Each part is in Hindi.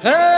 Hey!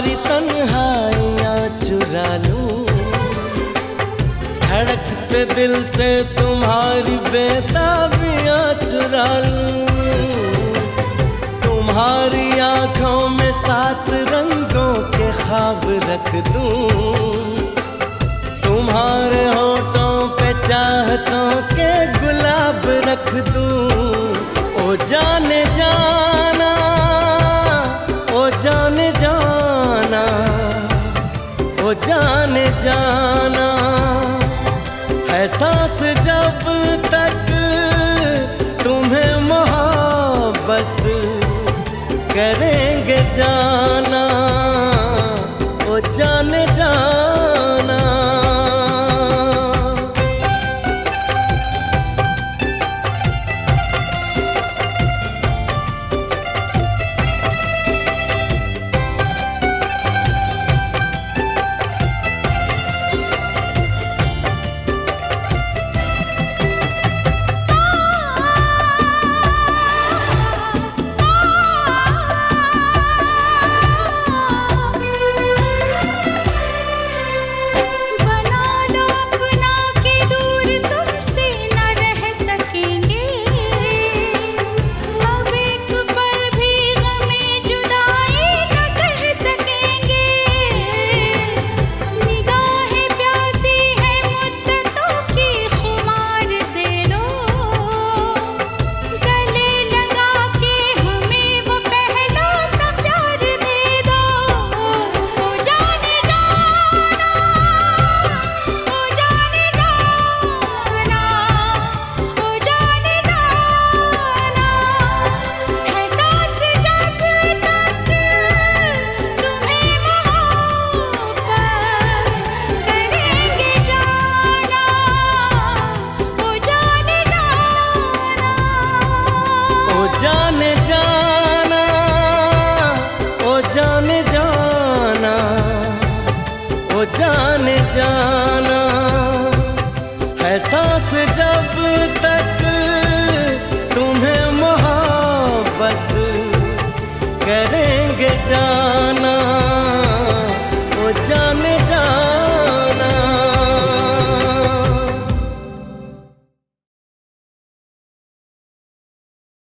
तुम्हारी तन्हाइयाँ चुरा लूँ धड़कते दिल से तुम्हारी बेताबियाँ चुरा लूँ तुम्हारी आँखों में सात रंगों के ख्वाब रख दूँ। तुम्हारे होठों पे चाहतों के गुलाब रख दूँ। जाने है सांस जब तक तुम्हें मोहब्बत करेंगे जाना वो जाने जाने जाना है सांस जब तक